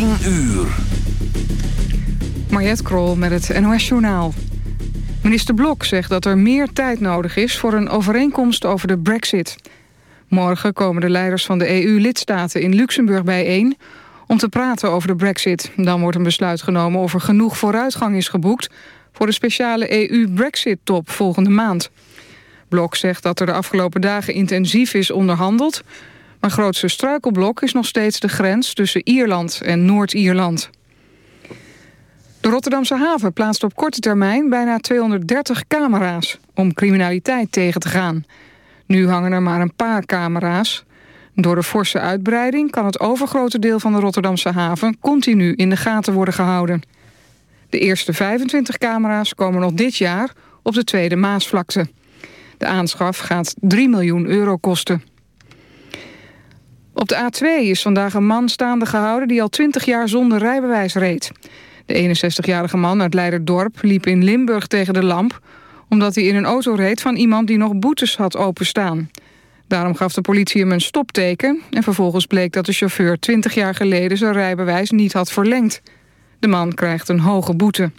10 uur. Mariette Krol met het NOS Journaal. Minister Blok zegt dat er meer tijd nodig is voor een overeenkomst over de brexit. Morgen komen de leiders van de EU-lidstaten in Luxemburg bijeen... om te praten over de brexit. Dan wordt een besluit genomen of er genoeg vooruitgang is geboekt... voor de speciale EU-brexit-top volgende maand. Blok zegt dat er de afgelopen dagen intensief is onderhandeld... maar grootste struikelblok is nog steeds de grens tussen Ierland en Noord-Ierland. De Rotterdamse haven plaatst op korte termijn bijna 230 camera's... om criminaliteit tegen te gaan. Nu hangen er maar een paar camera's. Door de forse uitbreiding kan het overgrote deel van de Rotterdamse haven... continu in de gaten worden gehouden. De eerste 25 camera's komen nog dit jaar op de Tweede Maasvlakte. De aanschaf gaat 3 miljoen euro kosten. Op de A2 is vandaag een man staande gehouden... die al 20 jaar zonder rijbewijs reed. De 61-jarige man uit Leiderdorp liep in Limburg tegen de lamp... omdat hij in een auto reed van iemand die nog boetes had openstaan. Daarom gaf de politie hem een stopteken... en vervolgens bleek dat de chauffeur 20 jaar geleden zijn rijbewijs niet had verlengd. De man krijgt een hoge boete.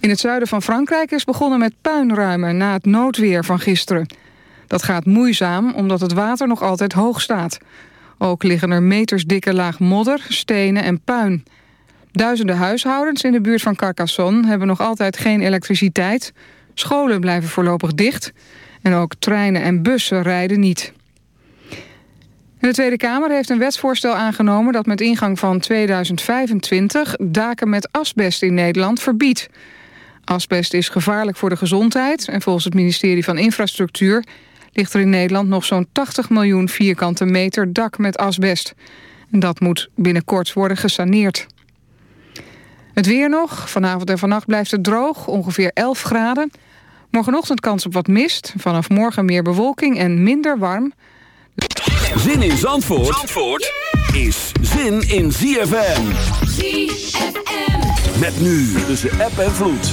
In het zuiden van Frankrijk is begonnen met puinruimen na het noodweer van gisteren. Dat gaat moeizaam omdat het water nog altijd hoog staat. Ook liggen er metersdikke laag modder, stenen en puin. Duizenden huishoudens in de buurt van Carcassonne hebben nog altijd geen elektriciteit. Scholen blijven voorlopig dicht. En ook treinen en bussen rijden niet. de Tweede Kamer heeft een wetsvoorstel aangenomen... dat met ingang van 2025 daken met asbest in Nederland verbiedt. Asbest is gevaarlijk voor de gezondheid... en volgens het ministerie van Infrastructuur... ligt er in Nederland nog zo'n 80 miljoen vierkante meter dak met asbest. En dat moet binnenkort worden gesaneerd. Het weer nog. Vanavond en vannacht blijft het droog, ongeveer 11 graden. Morgenochtend kans op wat mist. Vanaf morgen meer bewolking en minder warm. Zin in Zandvoort, Zandvoort is zin in ZFM. ZFM. Met nu tussen app en vloed.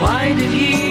Why did He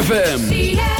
ZFM.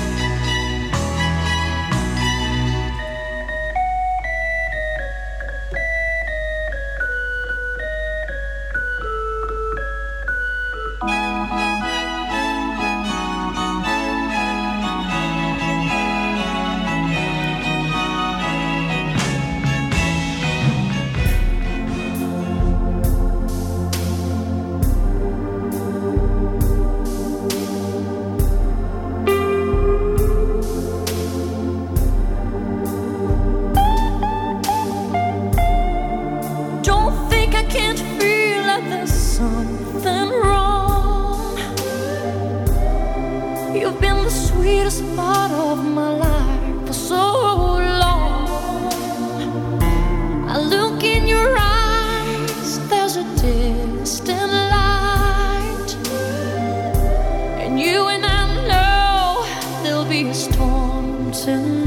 Be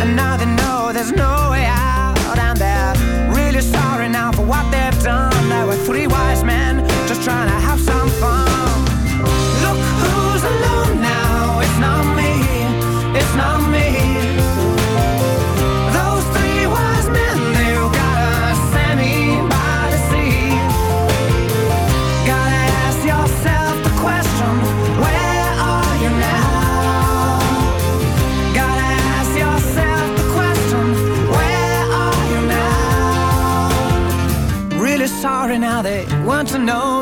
And now they know there's no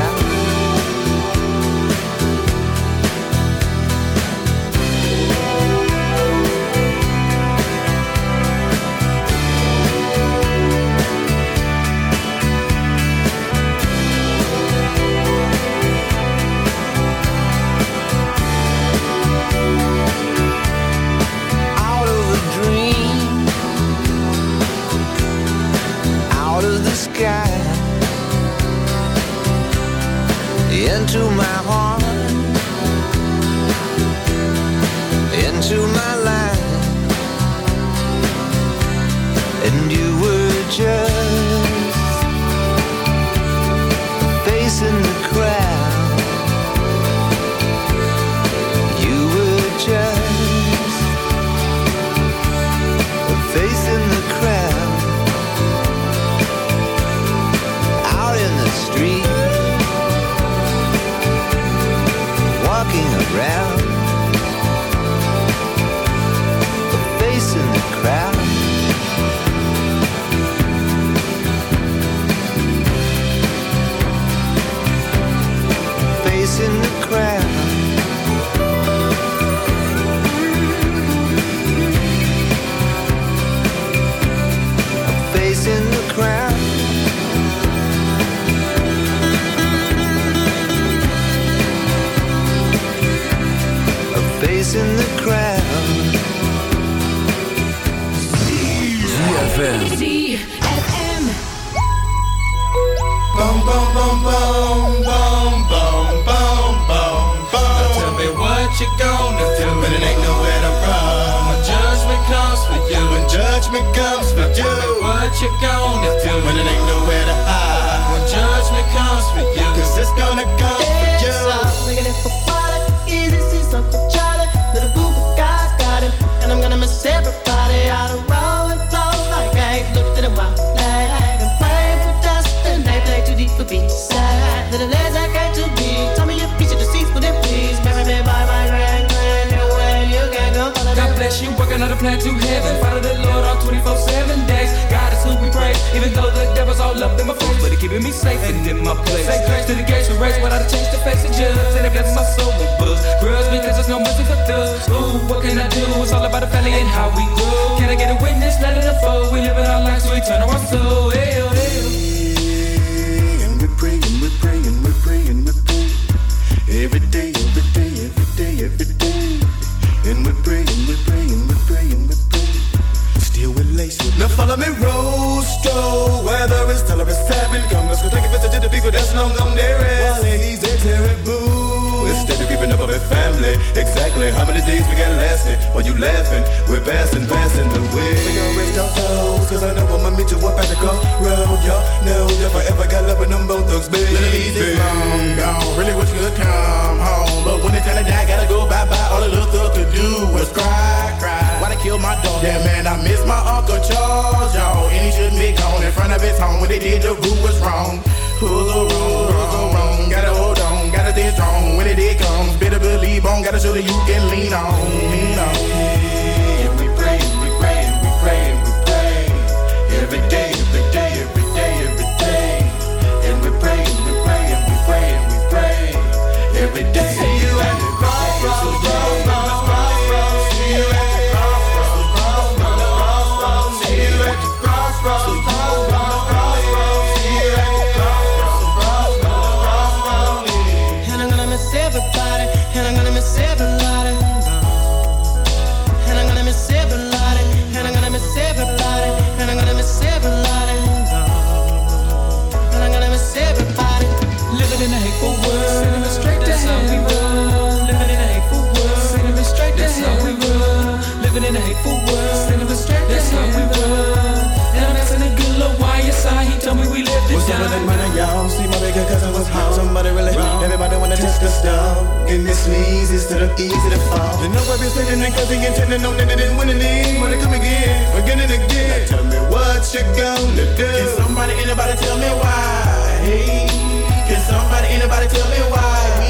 yeah. Judgment comes for you, what you gonna do when it ain't nowhere to hide? When judgment comes for you, 'cause it's gonna come for you. Looking at for water, easy see Uncle Charlie. Little boo boo guy's got him, and I'm gonna miss everybody out of roll and flow like I ain't looked at a while. Like and playing for dust, and they play too deep for B-side. Little legs I got to be. Tell me your feature deceitful, then please. Marry me by my grand grand. No you can go follow God bless you, working on a plan to heaven. Keeping me safe and in my place. Say grace to the gates of race, without a change to face the judge. And bless my soul with buzz. Grudge because there's no mercy for thugs. Ooh, what can I do? It's all about the family and how we grow. Can I get a witness? Let it unfold. We living our lives, so we turn our soul. Hey, oh, hey, oh. Every day, every day, every day, every day. And we're praying, we're praying, we're praying, we're praying. Still with lace. Now follow me, Rosto. Whether it's tell or it's seven. Go people that's long gone there is. While he's a terrible. Instead of keeping up with family. Exactly how many days we got lasting? While you laughing, we're passing, passing the way. We gon' rest our toes, cause I know I'ma meet you up at the crossroad. Y'all know if I ever got love with them both thugs, baby. Eazy, long gone. Really wish you could come home. But when it's time to die, gotta go bye bye. All the little thug could do was cry, cry. Why they kill my dog? Yeah, man, I miss my Uncle Charles, y'all. And he shouldn't be gone in front of his home. When they did, the group was wrong. Pull the wrong? Who's wrong? Gotta hold on, gotta stay strong. When it comes, better believe on. Gotta show that you can lean on, lean on. nigga cause I was home. Somebody really, wrong. everybody wanna test the stone. Give this leads, it's of easy to fall. And nobody's sitting in cause he intended no that they didn't wanna. Wanna come again, again and again. Now tell me what you gonna do. Can somebody, anybody tell me why? Hey, can somebody, anybody tell me why?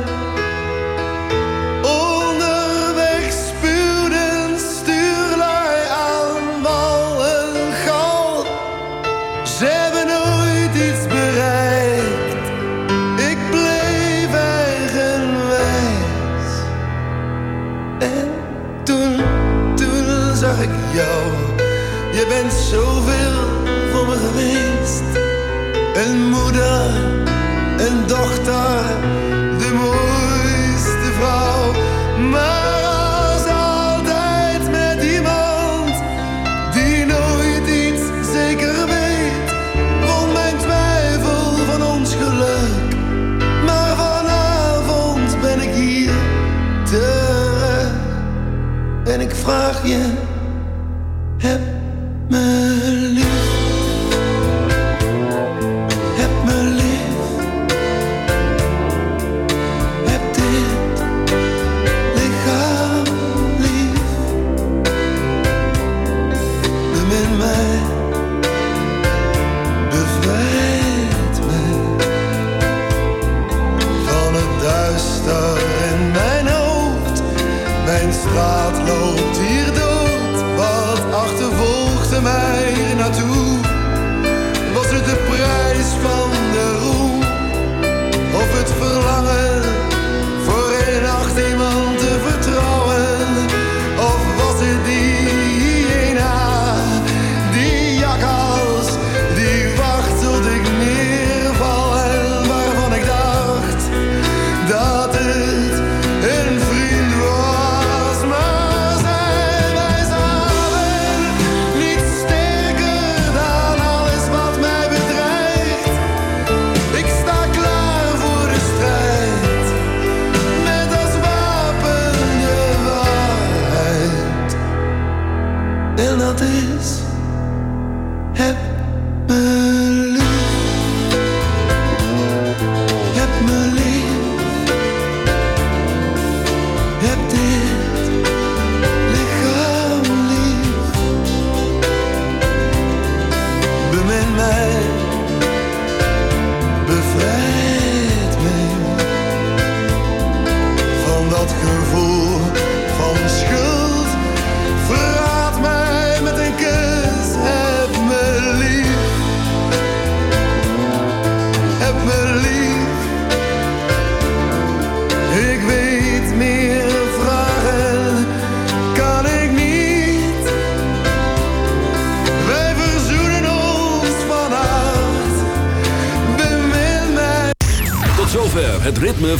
love you.